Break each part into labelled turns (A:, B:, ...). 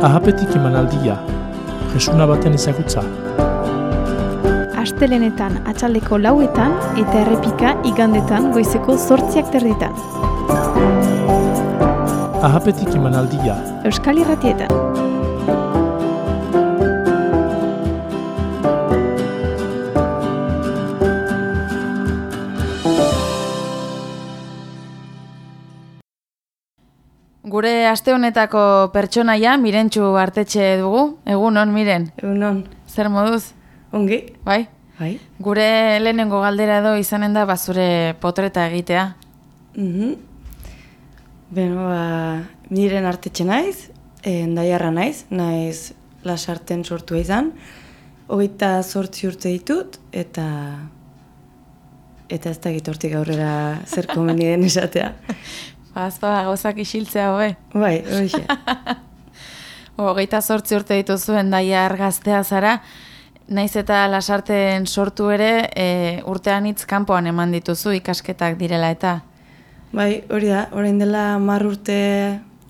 A: Ahapetik emanaldia, jesuna baten ezagutza.
B: Astelenetan atxaldeko lauetan eta errepika igandetan goizeko zortziak terditan.
A: Ahapetik emanaldia,
B: Euskal Irratietan.
C: Aste honetako pertsonaia Mirentxu Artetxe dugu. Egun on, Miren.
D: Egunon,
C: Zer moduz?
D: ongi,
C: Bai?
D: bai.
C: Gure lehenengo galdera edo izanen da bazure potreta egitea.
D: Mhm. Beno, ba, miren artetxe naiz, eh, endaiarra naiz, naiz lasarten sortua izan. Hogeita zortzi urte ditut, eta eta ez da hortik aurrera zer komeni den esatea.
C: Bazpa gauzak isiltzea hobe.
D: Bai, horixe.
C: Hogeita zortzi urte dituzu endaia argaztea zara, naiz eta lasarten sortu ere e, urtean hitz kanpoan eman dituzu ikasketak direla eta.
D: Bai, hori da, orain dela mar urte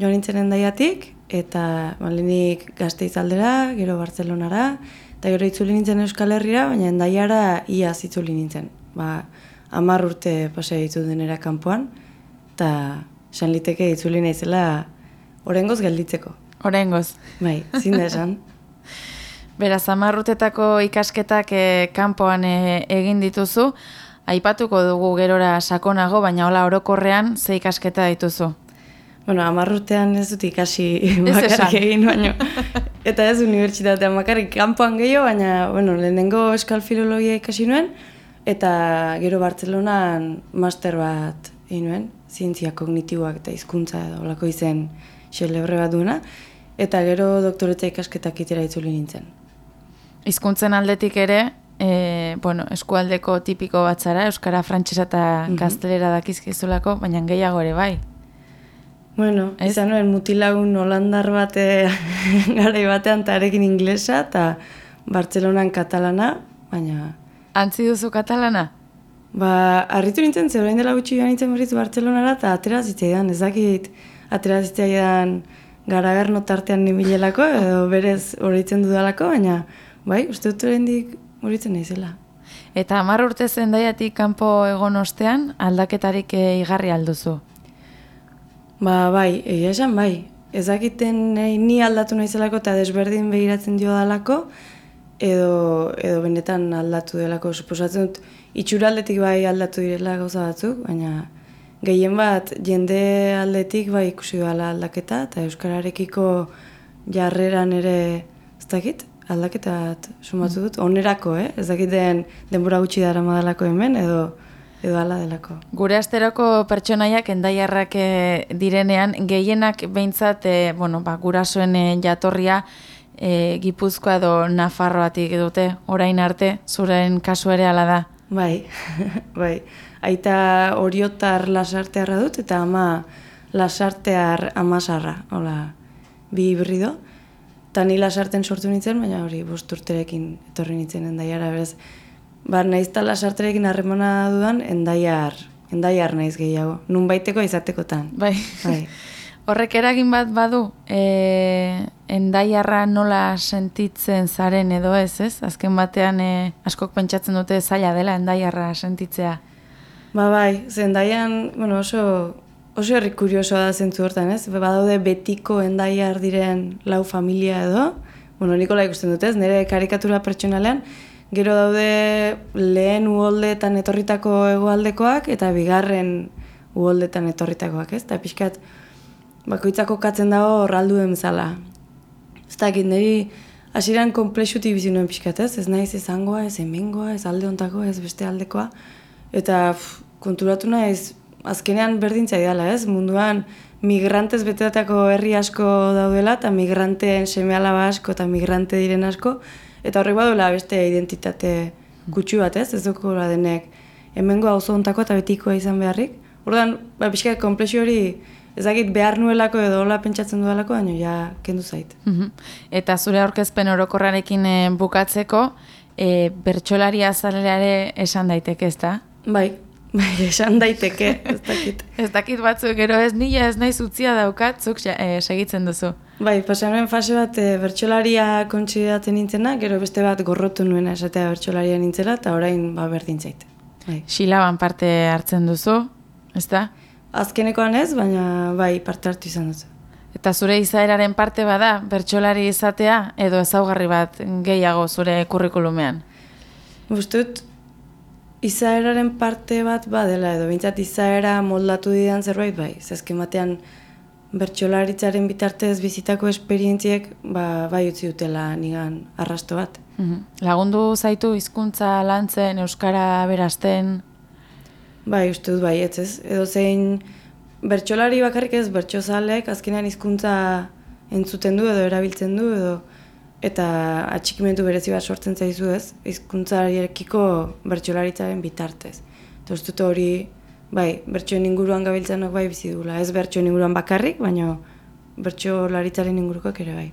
D: joan nintzen endaiatik, eta balenik gazte aldera, gero Bartzelonara, eta gero itzuli nintzen Euskal Herrira, baina endaiara iaz itzuli nintzen. Ba, amar urte pasea ditu denera kanpoan, eta esan liteke itzuli naizela orengoz gelditzeko.
C: Horengoz.
D: Bai, zin da esan.
C: Beraz, amarrutetako ikasketak e, kanpoan e, egin dituzu, aipatuko dugu gerora sakonago, baina hola orokorrean ze ikasketa dituzu.
D: Bueno, amar urtean ez dut ikasi
C: esan.
D: bakarrik egin, baino. Eta ez unibertsitatean bakarrik kanpoan gehiago, baina, bueno, lehenengo euskal filologia ikasi nuen, eta gero Bartzelonan master bat egin nuen, zientzia kognitiboak eta hizkuntza olako izen xelebre bat duena, eta gero doktoretza ikasketak itera itzuli nintzen.
C: Hizkuntzen aldetik ere, e, bueno, eskualdeko tipiko bat zara, Euskara, Frantsesa eta Gaztelera dakizkizulako, baina gehiago ere bai.
D: Bueno,
C: Ez?
D: izan nuen mutilagun holandar bate garai batean eta arekin inglesa, eta Bartzelonan katalana, baina
C: Antzi duzu katalana?
D: Ba, harritu nintzen, ze orain dela gutxi joan nintzen berriz Bartzelonara, eta atera zitzaidan, ez dakit, atera zitzaidan garagarno tartean nibilelako, edo berez horitzen dudalako, baina, bai, uste dut oraindik horitzen naizela.
C: Eta hamar urte zendaiatik kanpo egon ostean, aldaketarik e, igarri alduzu.
D: Ba, bai, egia esan, bai, ez dakiten nahi ni aldatu naizelako eta desberdin begiratzen dio dalako, edo, edo benetan aldatu delako, suposatzen dut, itxura aldetik bai aldatu direla gauza batzuk, baina gehien bat jende aldetik bai ikusi dela aldaketa, eta Euskararekiko jarreran ere, ez dakit, aldaketa bat sumatu dut, onerako, eh? ez dakiten denbora gutxi dara madalako hemen, edo edo ala delako.
C: Gure asteroko pertsonaiak endaiarrak e, direnean, gehienak behintzat, e, bueno, ba, gurasoen e, jatorria e, Gipuzkoa edo Nafarroatik dute, orain arte, zuren kasu ere ala da.
D: Bai, bai. Aita oriotar lasartearra dut eta ama lasartear amasarra, hola, bi hibrido. Ta ni lasarten sortu nintzen, baina hori bost urterekin etorri nintzen endaiara, berez. Ba, naiz eta lasarterekin harremana dudan, endaiar, endaiar naiz gehiago. Nun baiteko izatekotan.
C: Bai.
D: Bai.
C: Horrek eragin bat badu, e, endaiarra nola sentitzen zaren edo ez, ez? Azken batean e, askok pentsatzen dute zaila dela endaiarra sentitzea.
D: Ba bai, zendaian, bueno, oso, oso herri kuriosoa da zentzu hortan, ez? Badaude betiko endaiar diren lau familia edo, bueno, nikola ikusten dut ez, nire karikatura pertsonalean, gero daude lehen uholdeetan etorritako hegoaldekoak eta bigarren uholdeetan etorritakoak, ez? Eta pixkat, bakoitzako katzen dago horraldu bezala. Ez dakit, niri hasieran komplexutik bizi nuen pixkat, ez? Naiz izangoa, ez hemengoa, ez alde ontako, ez beste aldekoa. Eta pff, konturatu naiz, azkenean berdintza dela, ez? Munduan migrantez betetako herri asko daudela, eta migranteen seme asko, eta migrante diren asko, eta horrek baduela beste identitate gutxi bat, ez? Ez dukura denek hemengo auzo ontako eta betikoa izan beharrik. Orduan, ba, pixka komplexu hori ez dakit behar nuelako edo hola pentsatzen dudalako, baina ja kendu zait.
C: Mhm. Eta zure aurkezpen orokorrarekin e, bukatzeko, e, bertsolaria azalera ere esan daiteke ez da?
D: Bai, Bai, esan daiteke, ez dakit.
C: Ez dakit batzuk gero ez nila ez naiz utzia daukat, zuk eh, segitzen duzu.
D: Bai, pasanuen fase bat e, bertxolaria kontsidatzen nintzena, gero beste bat gorrotu nuena esatea bertxolaria nintzela, eta orain ba, berdin zait. Bai.
C: Xilaban parte hartzen duzu, ez da?
D: Azkenekoan ez, baina bai, parte hartu izan dut.
C: Eta zure izaeraren parte bada, bertsolari izatea, edo ezaugarri bat gehiago zure kurrikulumean.
D: Bustut, izaeraren parte bat badela edo, bintzat izaera moldatu didan zerbait bai. Zezken batean, bertsolaritzaren bitartez bizitako esperientziek ba, bai utzi dutela nigan arrasto bat.
C: Mhm. Lagundu zaitu hizkuntza lantzen, euskara berazten,
D: Bai, uste dut bai, ez. Edo zein bertsolari bakarrik ez, bertsozalek azkenean hizkuntza entzuten du edo erabiltzen du edo eta atxikimendu berezi bat sortzen zaizu ez, hizkuntzariekiko bertsolaritzaren bitartez. Eta uste dut hori, bai, bertsoen inguruan gabiltzenok bai bizi dugula. Ez bertsoen inguruan bakarrik, baina bertsolaritzaren ingurukoak ere bai.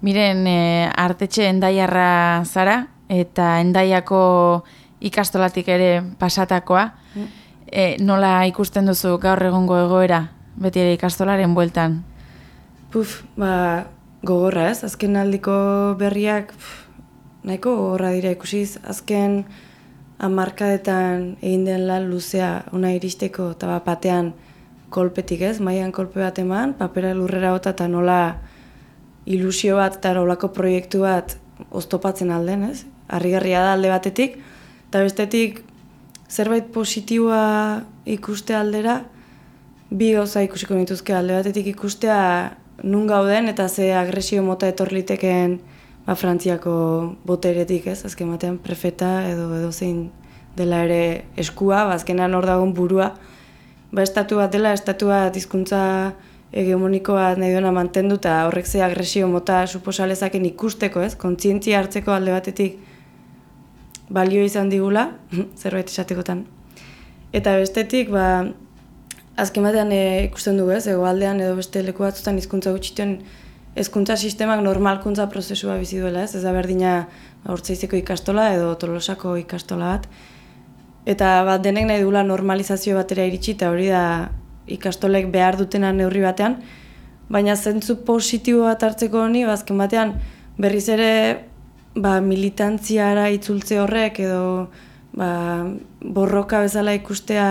C: Miren, e, artetxe endaiarra zara, eta endaiako ikastolatik ere pasatakoa. E, nola ikusten duzu gaur egungo egoera, beti ere ikastolaren bueltan?
D: Puf, ba, gogorra ez, azken aldiko berriak puf, nahiko gogorra dira ikusiz, azken amarkadetan egin den lan luzea ona iristeko eta bat batean kolpetik ez, maian kolpe bat eman, papera lurrera bota eta nola ilusio bat eta olako proiektu bat oztopatzen alden, ez? Harrigarria da alde batetik, eta bestetik zerbait positiboa ikuste aldera, bi gauza ikusiko nituzke alde batetik ikustea nun gauden eta ze agresio mota etorliteken ba, Frantziako boteretik, ez? Azken batean prefeta edo edo zein dela ere eskua, ba, azkenan hor dagoen burua, ba, estatu bat dela, estatu bat hizkuntza hegemonikoa nahi duena mantendu eta horrek ze agresio mota suposalezaken ikusteko, ez? Kontzientzia hartzeko alde batetik balio izan digula, zerbait esatekotan. Eta bestetik, ba, azken batean e, ikusten dugu ez, egoaldean edo beste leku batzutan hizkuntza gutxituen hezkuntza sistemak normalkuntza prozesua bizi duela, ez? Ez da berdina ba, Hortzaizeko ikastola edo Tolosako ikastola bat. Eta bat denek nahi dugula normalizazio batera iritsi eta hori da ikastolek behar dutena neurri batean, baina zentzu positibo bat hartzeko honi, ba, azken batean berriz ere ba, militantziara itzultze horrek edo ba, borroka bezala ikustea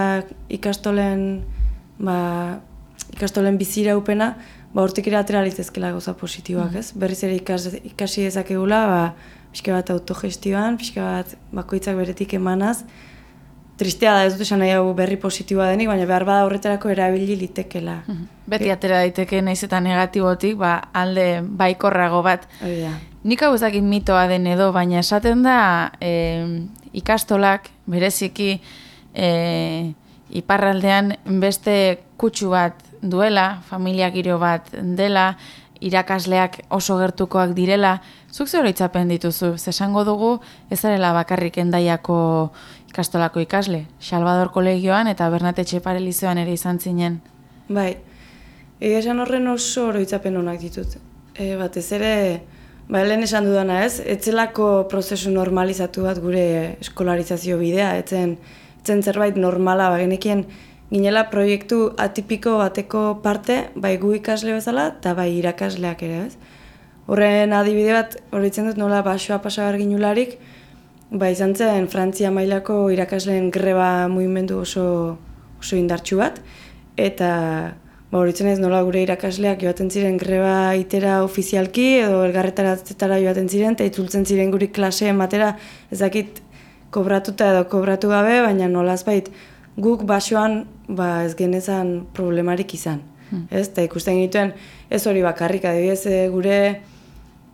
D: ikastolen ba, ikastolen bizira upena, ba, hortik ere atera litezkela gauza positiboak, ez? Berriz ere ikas, ikasi dezakegula, ba, pixka bat autogestioan, pixka bat bakoitzak beretik emanaz, Tristea da ez dut esan nahi hau berri positiboa denik, baina behar bada horretarako erabili litekela.
C: Beti atera daiteke naiz eta negatibotik, ba, alde baikorrago bat.
D: Hori da.
C: Nik hau ezakit mitoa den edo, baina esaten da e, ikastolak bereziki e, iparraldean beste kutsu bat duela, familia giro bat dela, irakasleak oso gertukoak direla, zuk zer itzapen dituzu, zesango dugu ez zarela bakarrik endaiako ikastolako ikasle, Salvador kolegioan eta Bernate Txepare lizeoan ere izan zinen.
D: Bai, egia esan horren oso oroitzapen honak ditut. E, batez ere, ba, lehen esan dudana ez, etzelako prozesu normalizatu bat gure eskolarizazio bidea, etzen, etzen zerbait normala, ba, genekien ginela proiektu atipiko bateko parte, bai gu ikasle bezala, eta bai irakasleak ere ez. Horren adibide bat, horitzen dut nola basoa pasa ginularik, Ba, izan zen Frantzia mailako irakasleen greba mugimendu oso, oso indartsu bat, eta ba, horitzen ez nola gure irakasleak joaten ziren greba itera ofizialki, edo elgarretaratzetara joaten ziren, eta itzultzen ziren guri klaseen batera, ezakit kobratuta edo kobratu gabe, baina nola azbait guk basoan ba, ez genezan problemarik izan. Hmm. Ez, eta ikusten gituen ez hori bakarrik, adibidez eh, gure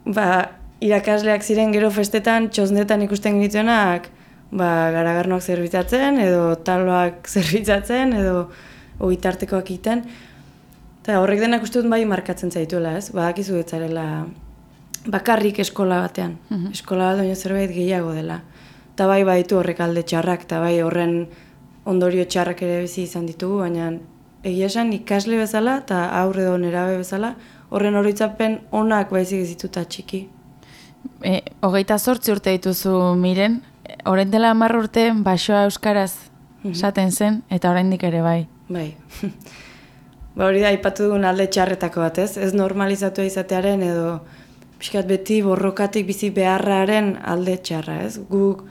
D: ba, irakasleak ziren gero festetan txosnetan ikusten genituenak ba, garagarnoak zerbitzatzen edo taloak zerbitzatzen edo ogitartekoak egiten. Eta horrek denak uste dut bai markatzen zaituela, ez? Badakizu etzarela bakarrik eskola batean.
C: Mhm.
D: Eskola bat baino zerbait gehiago dela. Eta bai baditu horrek alde txarrak, eta bai horren ondorio txarrak ere bizi izan ditugu, baina egia esan ikasle bezala eta aurre edo nerabe bezala, horren horitzapen onak baizik ez dituta txiki.
C: E, hogeita zortzi urte dituzu miren, orain dela hamar urte basoa euskaraz esaten zen, eta oraindik ere bai.
D: Bai. ba hori da, ipatu dugun alde txarretako bat, ez? Ez normalizatu izatearen edo pixkat beti borrokatik bizi beharraren alde txarra, ez? Guk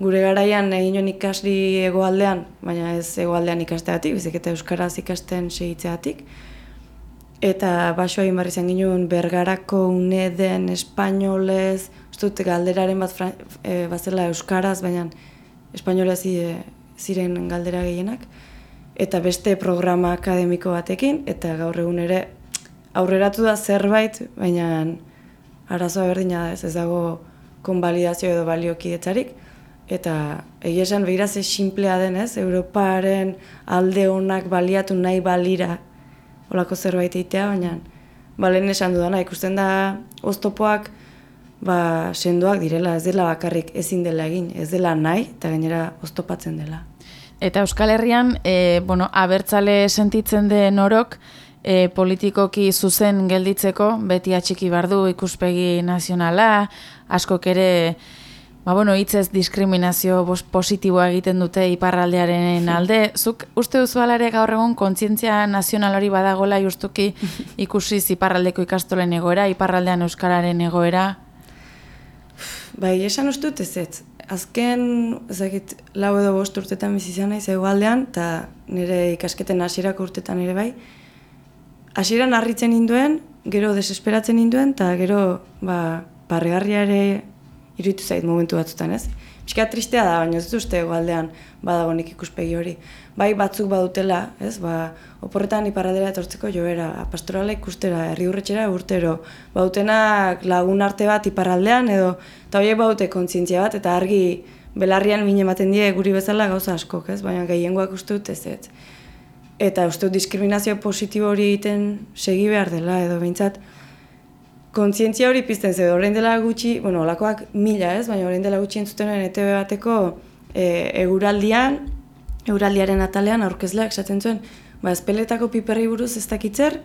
D: gure garaian egin ikasli egoaldean, baina ez egoaldean ikasteatik, bizik eta Euskaraz ikasten segitzeatik. Eta baso egin barri zen ginen bergarako uneden, espainolez, ustut galderaren bat e, bazela Euskaraz, baina espainolez e, ziren galdera gehienak. Eta beste programa akademiko batekin, eta gaur egun ere aurreratu da zerbait, baina arazoa berdina da ez, ez dago konbalidazio edo baliokidetzarik. Eta egia esan behira ze simplea denez, Europaren alde honak baliatu nahi balira olako zerbait eitea, baina balen esan dudana, ikusten da oztopoak ba, sendoak direla, ez dela bakarrik ezin dela egin, ez dela nahi eta gainera oztopatzen dela.
C: Eta Euskal Herrian, e, bueno, abertzale sentitzen den orok, e, politikoki zuzen gelditzeko, beti atxiki bardu ikuspegi nazionala, askok ere, Ba, bueno, hitzez diskriminazio positiboa egiten dute iparraldearen alde. Zuk uste duzu alare gaur egun kontzientzia nazional hori badagola justuki ikusi iparraldeko ikastolen egoera, iparraldean euskararen egoera?
D: Bai, esan uste dut ez ez. Azken, ezagit, lau edo bost urtetan bizizan naiz egualdean, eta nire ikasketen hasierako urtetan ere bai. Hasieran harritzen induen, gero desesperatzen induen, eta gero, ba, parregarria ere iruditu zait momentu batzutan, ez? Piskat tristea da, baina ez uste egualdean badagonik ikuspegi hori. Bai batzuk badutela, ez? Ba, oporretan iparradera etortzeko joera, pastorala ikustera, herri urretxera urtero, badutenak lagun arte bat iparraldean edo, eta horiek badute kontzientzia bat, eta argi belarrian mine ematen die guri bezala gauza askok, ez? Baina gehiengoak uste dut ez ez. Eta uste dut diskriminazio positibo hori egiten segi behar dela, edo behintzat, kontzientzia hori pizten ze, orain dela gutxi, bueno, olakoak mila ez, baina orain dela gutxi entzutenen ETV bateko e, eguraldian, eguraldiaren atalean aurkezleak esaten zuen, ba, espeletako piperri buruz ez dakitzer,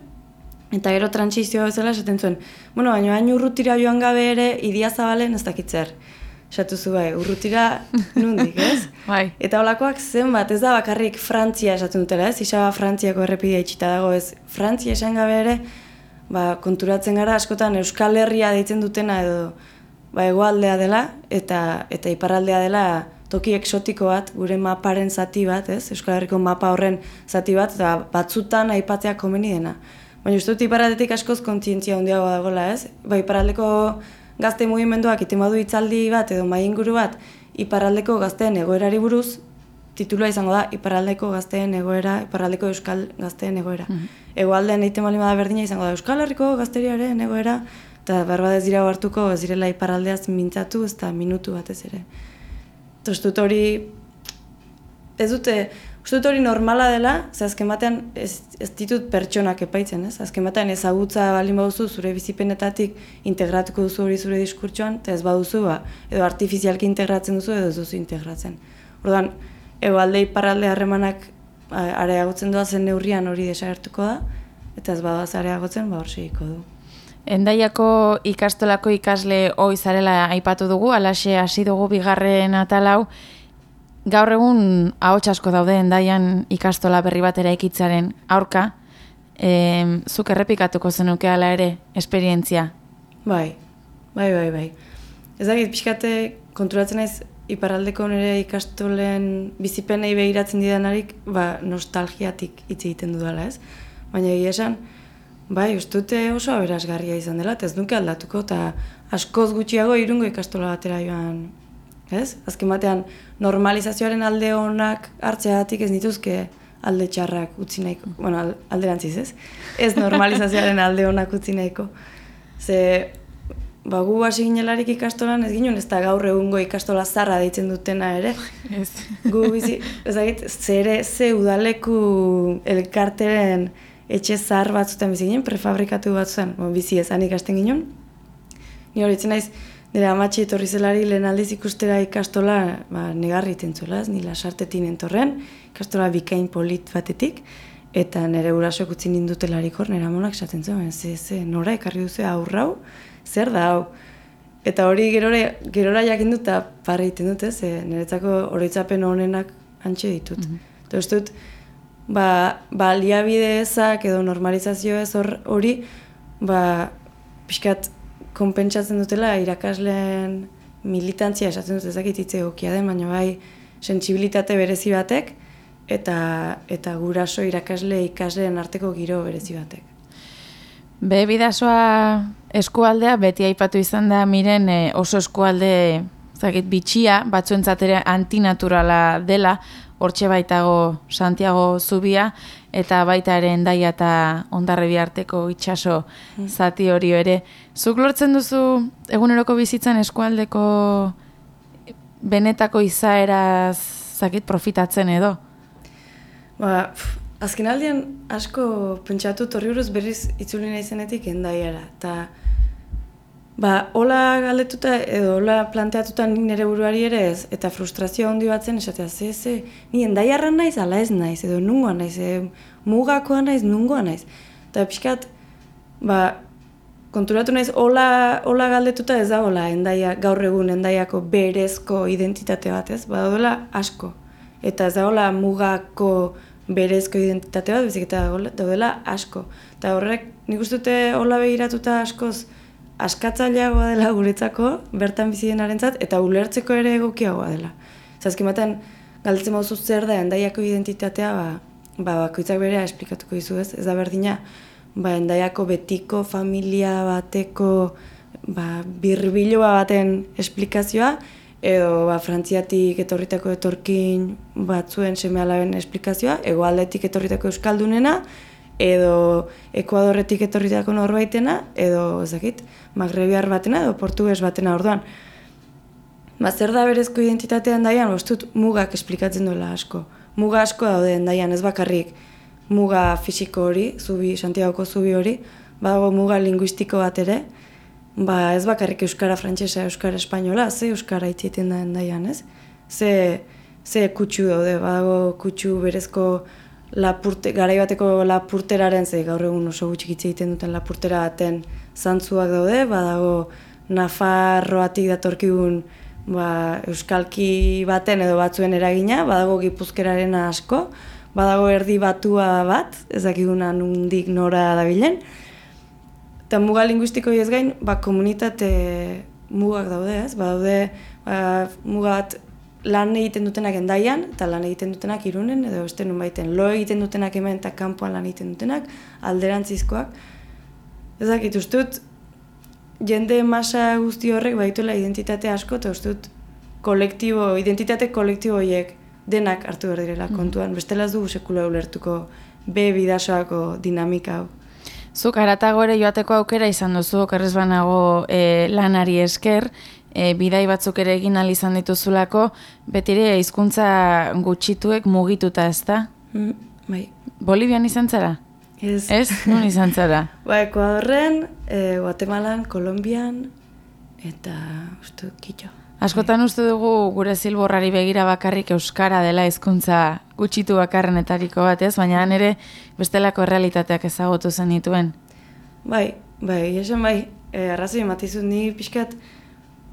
D: eta gero transizioa bezala esaten zuen, bueno, baina hain urrutira joan gabe ere, idia zabalen ez dakitzer. Esatu zu bai, urrutira nundik, ez?
C: bai.
D: Eta holakoak zenbat, ez da bakarrik Frantzia esaten dutela, ez? Isaba Frantziako errepidea itxita dago, ez? Frantzia esan gabe ere, ba, konturatzen gara askotan Euskal Herria deitzen dutena edo ba, egoaldea dela eta eta iparraldea dela toki eksotiko bat, gure maparen zati bat, ez? Euskal Herriko mapa horren zati bat, eta batzutan aipatzea komeni dena. Baina uste dut iparraldetik askoz kontzientzia handiago dagoela, ez? Ba, iparraldeko gazte mugimenduak iten badu hitzaldi bat edo mai inguru bat, iparraldeko gazteen egoerari buruz, titulua izango da iparraldeko gazteen egoera, iparraldeko euskal gazteen egoera. Mm -hmm. Egoaldean egiten bali bada berdina izango da euskal herriko gazteriaren egoera, eta barba ez dira hartuko ez direla iparraldeaz mintzatu, ez da minutu batez ere. Eta hori, ez dute, uste dut hori normala dela, ze azken batean ez, ez ditut pertsonak epaitzen, ez? Azken batean ezagutza balin baduzu zure bizipenetatik integratuko duzu hori zure diskurtsoan, eta ez baduzu, ba, edo artifizialki integratzen duzu, edo ez duzu integratzen. Ordan egoalde iparralde harremanak areagotzen doa zen neurrian hori desagertuko da, eta ez badaz areagotzen, ba hor du.
C: Endaiako ikastolako ikasle hoi zarela aipatu dugu, alaxe hasi dugu bigarren atalau, gaur egun ahots asko daude endaian ikastola berri batera ikitzaren aurka, e, zuk errepikatuko zenuke ala ere, esperientzia?
D: Bai, bai, bai, bai. Ez da, pixkate konturatzen naiz iparraldeko nire ikastolen bizipenei behiratzen didanarik, ba, nostalgiatik hitz egiten dudala, ez? Baina egia esan, bai, ustute oso aberazgarria izan dela, ez nuke aldatuko, eta askoz gutxiago irungo ikastola batera joan, ez? Azken batean, normalizazioaren alde honak hartzeatik ez nituzke alde txarrak utzi nahiko, bueno, alderantziz, ez? Ez normalizazioaren alde honak utzi nahiko. Ze, ba, gu hasi ginelarik ikastolan, ez ginen ez da gaur egungo ikastola zarra deitzen dutena ere. Ez. Gu bizi, ez da zere, ze udaleku elkarteren etxe zahar batzuten bizi ginen, prefabrikatu batzutan, bo, bizi ezan ikasten ginen. Ni hori naiz, nire amatxi etorri zelari lehen aldiz ikustera ikastola ba, negarri tentzula, ez nila sartetin entorren, ikastola bikain polit batetik, eta nire urasok utzi nindutelarik hor, nire amonak esaten zuen, ze, ze, nora ekarri duzu aurrau, zer da hau? Eta hori gerora, gerora jakin dut eta parra egiten dut, ez? Niretzako oroitzapen honenak antxe ditut. Mm -hmm. Eta dut, ba, baliabide ezak edo normalizazio ez hor- hori, ba, pixkat konpentsatzen dutela irakasleen militantzia esatzen dut ezakit hitz egokia den, baina bai sentsibilitate berezi batek eta eta guraso irakasle ikasleen arteko giro berezi batek.
C: Be bidasoa eskualdea beti aipatu izan da miren eh, oso eskualde zakit bitxia, batzuentzat ere antinaturala dela, hortxe baitago Santiago zubia, eta baita ere endaia eta ondarrebi arteko itxaso zati hori ere. Zuk lortzen duzu eguneroko bizitzan eskualdeko benetako izaeraz zakit profitatzen edo?
D: Ba, pf, azken aldian asko pentsatu torri buruz berriz itzuli nahi zenetik endaiara. Eta, ba, hola galdetuta edo hola planteatuta nik nire buruari ere ez, eta frustrazio handi batzen esatea, ze, ze, ni endaiarra naiz, ala ez naiz, edo nungoa naiz, e, mugakoa naiz, nungoa naiz. Eta pixkat, ba, konturatu naiz, hola, hola galdetuta ez da hola, endaia, gaur egun endaiako berezko identitate bat ez, ba, daudela asko. Eta ez da hola mugako berezko identitate bat, bezik eta daudela asko. Eta horrek, nik uste dute hola begiratuta askoz, askatzaileagoa dela guretzako, bertan bizi denarentzat, eta ulertzeko ere egokiagoa dela. Zazkin batean, galdetzen bauzu zer da endaiako identitatea, ba, ba bakoitzak berea esplikatuko dizu ez, ez da berdina, ba, endaiako betiko familia bateko ba, birbiloa baten esplikazioa, edo ba, frantziatik etorritako etorkin batzuen seme alaben esplikazioa, egoaldetik etorritako euskaldunena, edo Ekuadorretik etorritako norbaitena, edo ezakit, magrebiar batena, edo portugues batena orduan. Ba, zer da berezko identitatea endaian, bostut mugak esplikatzen duela asko. Muga asko daude endaian, ez bakarrik muga fisiko hori, zubi, Santiagoko zubi hori, badago muga linguistiko bat ere, ba ez bakarrik euskara frantsesa, euskara espainola, ze euskara hitz egiten da endaian, ez? Ze ze kutsu daude, badago kutsu berezko lapurte, garai bateko lapurteraren, ze gaur egun oso gutxi hitz egiten duten lapurtera baten zantzuak daude, badago Nafarroatik datorkigun ba, euskalki baten edo batzuen eragina, badago gipuzkeraren asko, badago erdi batua bat, ez dakiguna nundik nora dabilen, Eta muga linguistiko ez gain, ba, komunitate mugak daude, ez? Ba, daude ba, muga bat lan egiten dutenak endaian, eta lan egiten dutenak irunen, edo beste nun lo egiten dutenak hemen eta kanpoan lan egiten dutenak, alderantzizkoak. Ez dakit, uste dut, jende masa guzti horrek baituela identitate asko, eta uste dut, kolektibo, identitate kolektibo horiek denak hartu behar direla kontuan. Bestela ez dugu sekula ulertuko be bidasoako dinamika hau.
C: Zuk aratago ere joateko aukera izan duzu, okerrez banago e, lanari esker, e, bidai batzuk ere egin ahal izan dituzulako, betire hizkuntza gutxituek mugituta ez da?
D: Mm, bai.
C: Bolivian izan zara?
D: Ez.
C: Ez? Nun izan zara?
D: Ba, Ekuadorren, e, Guatemalan, Kolombian, eta uste kitxo.
C: Askotan uste dugu gure zilborrari begira bakarrik euskara dela hizkuntza gutxitu bakarrenetariko bat, ez? Baina han ere bestelako errealitateak ezagutu zen dituen.
D: Bai, bai, esan bai, e, arrazoi ematizut ni pixkat,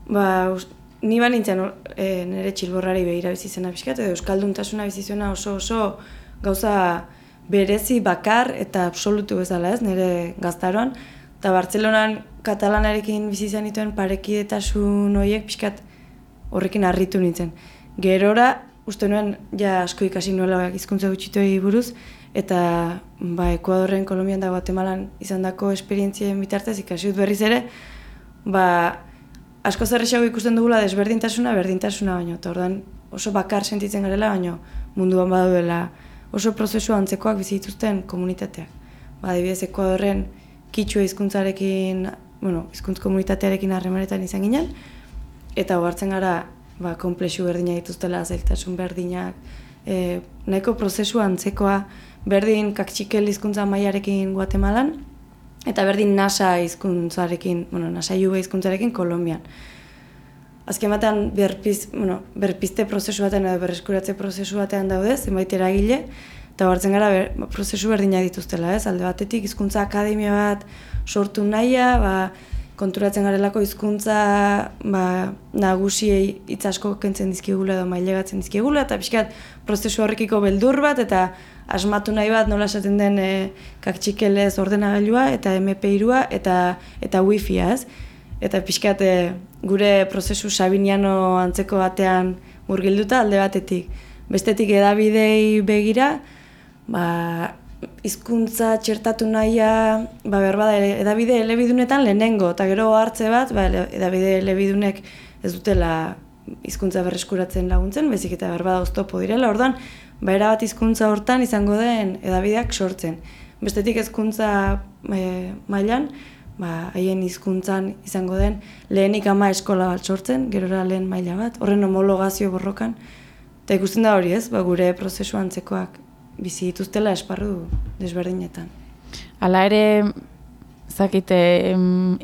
D: ba, us, ni ba nintzen e, nire txilborrari begira bizizena pixkat, edo euskalduntasuna bizizena oso oso gauza berezi bakar eta absolutu bezala ez, nire gaztaroan. Eta Bartzelonan katalanarekin bizi izan dituen parekidetasun horiek pixkat horrekin harritu nintzen. Gerora, uste nuen, ja asko ikasi nuela hizkuntza gutxituei buruz, eta ba, Ekuadorren, Kolombian da Guatemalan izan dako esperientzien bitartez ikasi dut berriz ere, ba, asko zerrexago ikusten dugula desberdintasuna, berdintasuna baino, eta orduan oso bakar sentitzen garela, baino munduan baduela oso prozesu antzekoak bizi dituzten komunitateak. Ba, adibidez, Ekuadorren kitxua hizkuntzarekin, bueno, hizkuntz komunitatearekin harremanetan izan ginen, eta ohartzen gara ba, komplexu berdina dituztela, zailtasun berdinak, e, nahiko prozesu antzekoa, berdin kaktxikel hizkuntza mailarekin Guatemalan, eta berdin nasa hizkuntzarekin, bueno, nasa juve hizkuntzarekin Kolombian. Azken batean berpiz, bueno, berpizte prozesu batean edo berreskuratze prozesu batean daude, zenbait eragile, eta hartzen gara ber, ba, prozesu berdinak dituztela, ez? Alde batetik hizkuntza akademia bat sortu nahia, ba, konturatzen garelako hizkuntza ba, nagusiei hitz asko kentzen dizkigula edo mailegatzen dizkigula eta pixkat prozesu horrekiko beldur bat eta asmatu nahi bat nola esaten den e, kaktxikelez ordenagailua eta MP2a eta eta wifi ez. Eta pixkat e, gure prozesu sabiniano antzeko batean murgilduta alde batetik. Bestetik edabidei begira, ba, hizkuntza txertatu nahia, ba, berba da, edabide elebidunetan lehenengo, eta gero hartze bat, ba, edabide elebidunek ez dutela hizkuntza berreskuratzen laguntzen, bezik eta berba da oztopo direla, ordan, ba, erabat hizkuntza hortan izango den edabideak sortzen. Bestetik hezkuntza e, mailan, ba, haien hizkuntzan izango den lehenik ama eskola bat sortzen, gerora lehen maila bat, horren homologazio borrokan, eta ikusten da hori ez, ba, gure prozesu antzekoak bizi dituztela esparru desberdinetan.
C: Hala ere, zakite,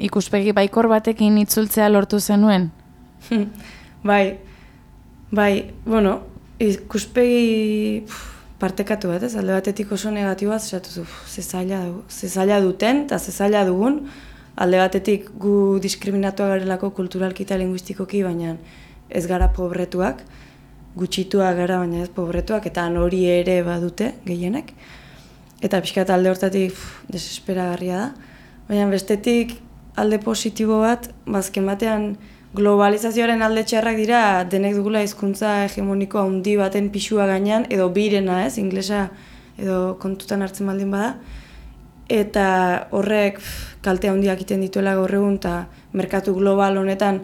C: ikuspegi baikor batekin itzultzea lortu zenuen?
D: bai, bai, bueno, ikuspegi partekatu bat, ez, alde batetik oso negatiboa, zesatu zu, duten, eta zezaila dugun, alde batetik gu diskriminatua garelako kulturalki eta linguistikoki, baina ez gara pobretuak, gutxitua gara baina ez pobretuak eta hori ere badute gehienek. Eta pixka alde hortatik desesperagarria da. Baina bestetik alde positibo bat, bazken batean globalizazioaren alde txarrak dira denek dugula hizkuntza hegemoniko handi baten pisua gainean edo birena ez, inglesa edo kontutan hartzen baldin bada. Eta horrek kalte handiak iten dituela gaur egun eta merkatu global honetan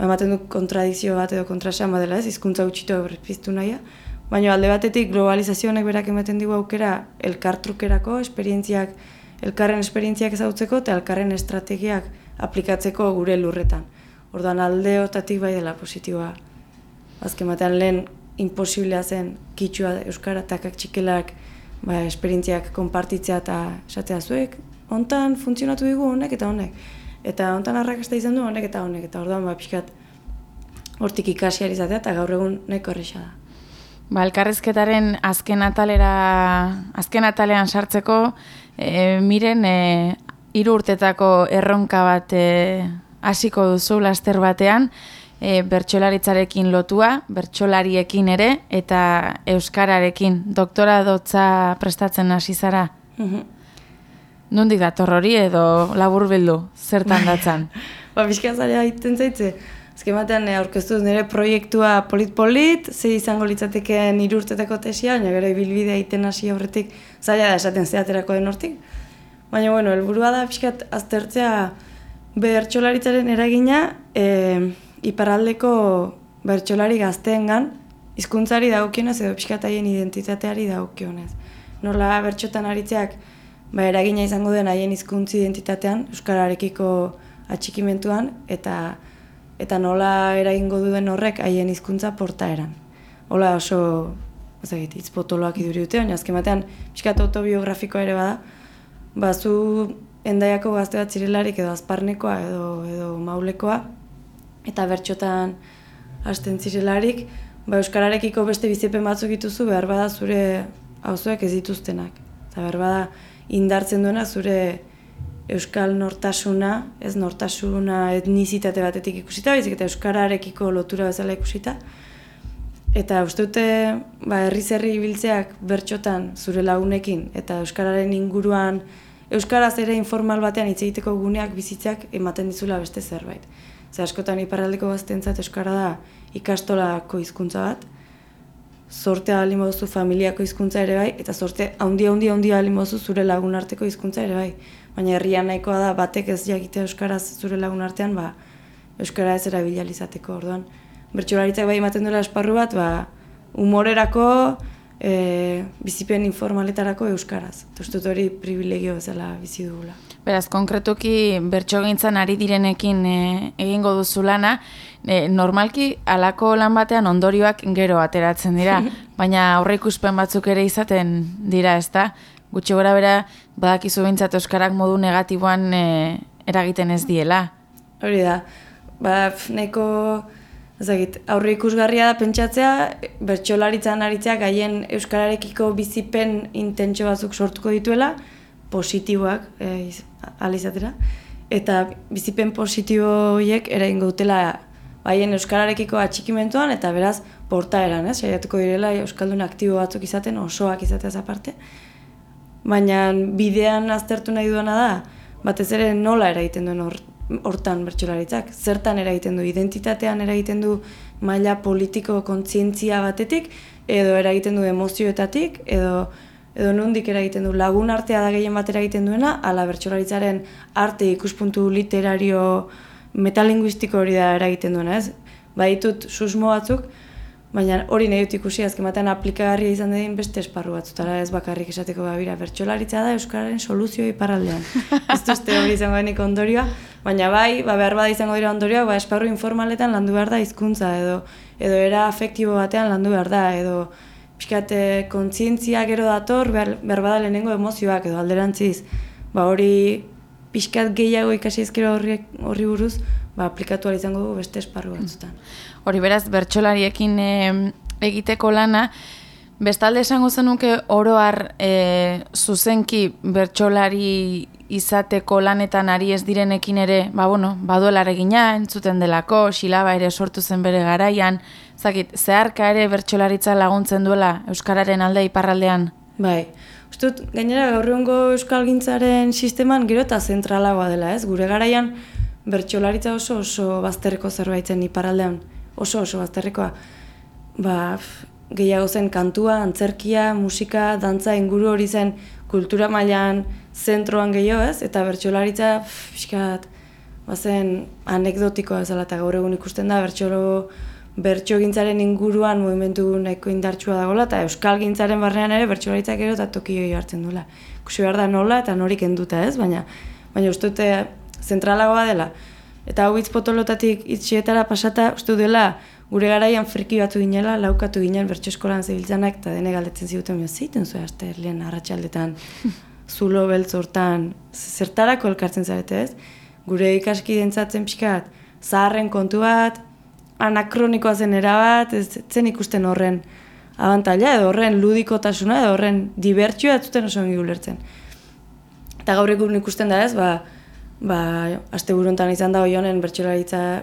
D: ematen du kontradizio bat edo kontrasean badela ez, hizkuntza gutxito berpiztu nahia. Baina alde batetik globalizazioanek berak ematen digu aukera elkartrukerako, esperientziak, elkarren esperientziak ezagutzeko eta elkarren estrategiak aplikatzeko gure lurretan. Orduan alde otatik bai dela positiboa. Azken batean lehen imposiblea zen kitsua euskara takak txikelak ba, esperientziak konpartitzea eta esatea zuek, hontan funtzionatu digu honek eta honek. Eta hontan arrakasta izan du honek eta honek, eta orduan ba, pixkat hortik ikasi izatea eta gaur egun nahiko horreza da.
C: Ba, elkarrezketaren azken atalera, azken atalean sartzeko, e, miren, e, iru urtetako erronka bat e, hasiko duzu laster batean, e, bertxolaritzarekin lotua, bertxolariekin ere, eta euskararekin, doktora dotza prestatzen hasi zara? Mhm. Nondik dator hori edo labur bildu, zertan datzan?
D: ba, bizkan zarea iten zaitze. Azken batean eh, aurkeztu nire proiektua polit-polit, ze izango litzateke nirurtetako tesia, baina gero bilbidea iten hasi aurretik zaila da esaten zeaterako den hortik. Baina, bueno, helburua da pixkat aztertzea bertxolaritzaren eragina e, iparraldeko bertxolari gazteengan hizkuntzari dagokionez edo pixkat haien identitateari dagokionez. Nola bertxotan aritzeak ba, eragina izango den haien hizkuntzi identitatean, Euskararekiko atxikimentuan, eta eta nola eragingo duen horrek haien hizkuntza portaeran. Hola oso, ez egit, itzpotoloak iduri dute, baina azken batean, pixkat autobiografikoa ere bada, bazu endaiako gazte bat zirelarik edo azparnekoa edo, edo maulekoa, eta bertxotan hasten zirelarik, ba, Euskararekiko beste bizipen batzuk dituzu behar bada zure hauzuek ez dituztenak. Eta behar bada, indartzen duena zure euskal nortasuna, ez nortasuna etnizitate batetik ikusita, baizik eta euskararekiko lotura bezala ikusita. Eta uste dute, ba, herri ibiltzeak bertxotan zure lagunekin, eta euskararen inguruan, euskaraz ere informal batean hitz egiteko guneak bizitzak ematen dizula beste zerbait. Zer askotan iparraldeko gaztentzat euskara da ikastolako hizkuntza bat, sorte alin moduzu familiako hizkuntza ere bai, eta sorte handi handi handi alin moduzu zure lagun arteko hizkuntza ere bai. Baina herrian nahikoa da, batek ez jakite euskaraz zure lagun artean, ba, euskara ez erabilializateko orduan. Bertxolaritzak bai ematen duela esparru bat, ba, humorerako, e, bizipen informaletarako euskaraz. Eta hori privilegio bezala bizi dugula.
C: Beraz, konkretuki bertso ari direnekin e, egingo duzu lana, e, normalki alako lan batean ondorioak gero ateratzen dira, baina aurre ikuspen batzuk ere izaten dira, ezta? Gutxi gora bera, badakizu bintzat euskarak modu negatiboan e, eragiten ez diela.
D: Hori da, ba, nahiko, ezagit, aurre ikusgarria da pentsatzea, bertsolaritzan aritzeak haien euskararekiko bizipen intentxo batzuk sortuko dituela, positiboak e, alizatera. eta bizipen positibo horiek eraingo dutela baien euskararekiko atxikimentuan eta beraz portaeran, ez? Saiatuko direla euskaldun aktibo batzuk izaten osoak izateaz aparte. Baina bidean aztertu nahi duena da, batez ere nola eragiten duen hor, hortan bertsolaritzak, zertan eragiten du, identitatean eragiten du maila politiko kontzientzia batetik, edo eragiten du emozioetatik, edo edo nondik eragiten du lagun artea da gehien bat eragiten duena, ala bertsolaritzaren arte ikuspuntu literario metalinguistiko hori da eragiten duena, ez? Baitut susmo batzuk, baina hori nahi dut ikusi azken batean aplikagarria izan den beste esparru batzutara ez bakarrik esateko babira. Bertxolaritza da Euskararen soluzio iparraldean. ez duzte hori izango denik ondorioa, baina bai, ba, behar bada izango dira ondorioa, ba, esparru informaletan landu behar da hizkuntza edo edo era afektibo batean landu behar da, edo pixkate kontzientzia gero dator, behar, behar bada lehenengo emozioak edo alderantziz, ba hori pixkat gehiago ikasi ezkero horri, horri buruz, ba, aplikatu izango beste esparru batzutan.
C: Hori beraz, bertsolariekin e, egiteko lana, bestalde esango zenuke oroar e, zuzenki bertsolari izateko lanetan ari ez direnekin ere, ba bueno, baduela egina, entzuten delako, silaba ere sortu zen bere garaian, zakit, zeharka ere bertsolaritza laguntzen duela Euskararen alde iparraldean?
D: Bai, Ustut, gainera gaur euskal gintzaren sisteman gero eta zentralagoa dela, ez? Gure garaian bertxolaritza oso oso bazterreko zerbaitzen iparaldean, oso oso bazterrekoa. Ba, gehiago zen kantua, antzerkia, musika, dantza inguru hori zen kultura mailan zentroan gehiago, ez? Eta bertxolaritza, fiskat, bazen anekdotikoa ezala eta gaur egun ikusten da bertxolo bertso gintzaren inguruan movimentu nahiko indartsua dagoela, eta euskal gintzaren barnean ere bertso garitzak ero eta toki hori hartzen duela. Kusi behar da nola eta norik enduta ez, baina baina uste dute zentralagoa dela. Eta hau hitz potolotatik itxietara pasata uste dela gure garaian friki batu ginela, laukatu ginen bertso eskolan zebiltzanak, eta dene galdetzen ziguten, zeiten zuen azte erlien arratxaldetan, zulo beltz hortan, zertarako elkartzen zarete ez? Gure ikaski dentzatzen pixkat, zaharren kontu bat, anakronikoa zen erabat, ez zen ikusten horren abantaila, edo horren ludikotasuna, edo horren dibertsioa zuten oso ulertzen. Eta gaur egun ikusten da ez, ba, ba, azte buruntan izan da honen bertxolaritza,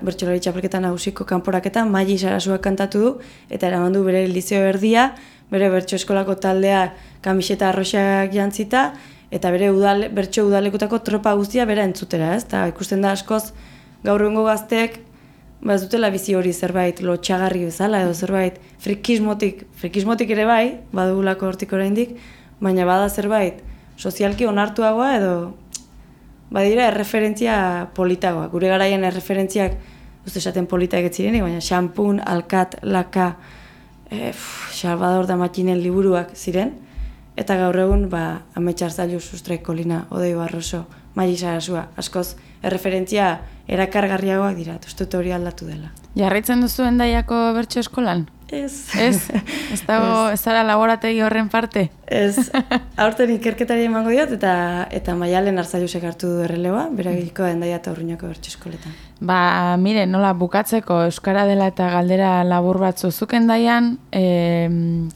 D: apliketan nagusiko kanporaketan, maili sarasuak kantatu du, eta eraman du bere lizeo erdia, bere bertso eskolako taldea kamiseta arroxak jantzita, eta bere udal, bertso udalekutako tropa guztia bera entzutera, ez? Eta ikusten da askoz, gaur egungo gazteek ba ez dutela bizi hori zerbait lotxagarri bezala edo zerbait frikismotik, frikismotik ere bai, badugulako hortik oraindik, baina bada zerbait sozialki onartuagoa edo badira erreferentzia politagoa. Gure garaian erreferentziak uste esaten politak ez zirenik, baina xampun, alkat, laka, e, salvador da makinen liburuak ziren, eta gaur egun ba, ametxar zailu sustraik kolina, odei barroso, maili askoz erreferentzia erakargarriagoak dira, uste hori aldatu dela.
C: Jarritzen duzu endaiako bertso eskolan?
D: Ez.
C: Ez? Ez dago, ez zara laborategi horren parte?
D: Ez. Aurten ikerketari emango diot eta eta maialen arzailusek hartu du erreleboa, beragiko endaia eta urruñako bertso eskoletan.
C: Ba, mire, nola bukatzeko Euskara dela eta galdera labur bat zuzuken daian, e,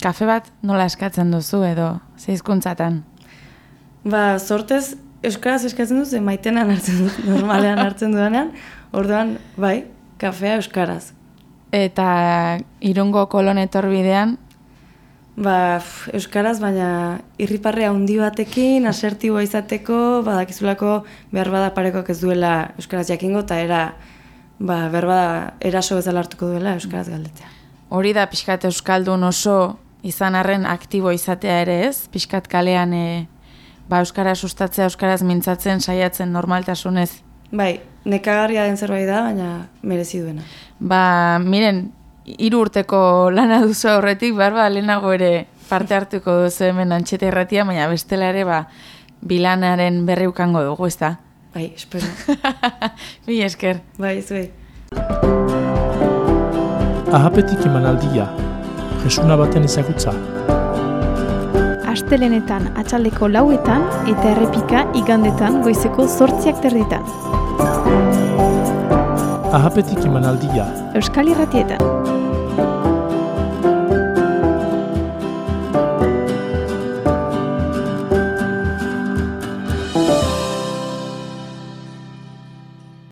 C: kafe bat nola eskatzen duzu edo, zeizkuntzatan?
D: Ba, sortez, Euskaraz eskatzen duz, maitenan hartzen dut, normalean hartzen dudanean, orduan, bai, kafea Euskaraz.
C: Eta irungo kolon etorbidean?
D: Ba, Euskaraz, baina irriparrea handi batekin, asertiboa izateko, badakizulako behar bada parekoak ez duela Euskaraz jakingo, eta era, ba, behar bada eraso bezala hartuko duela Euskaraz galdetzea.
C: Hori da pixkat Euskaldun oso izan arren aktibo izatea ere ez? Pixkat kalean e, ba, Euskara sustatzea, Euskaraz mintzatzen, saiatzen normaltasunez.
D: Bai, nekagarria den zerbait da, baina merezi duena.
C: Ba, miren, hiru urteko lana duzu aurretik, behar ba, lehenago ere parte hartuko duzu hemen antxeta erratia, baina bestela ere, ba, bilanaren berriukango dugu, ez da?
D: Bai, espero.
C: Bi esker.
D: Bai, zuei.
A: Ahapetik emanaldia, jesuna baten ezagutza
B: astelenetan atxaldeko lauetan eta errepika igandetan goizeko sortziak terditan.
A: Ahapetik emanaldia.
B: Euskal Irratietan.